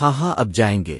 ہاں ہاں اب جائیں گے۔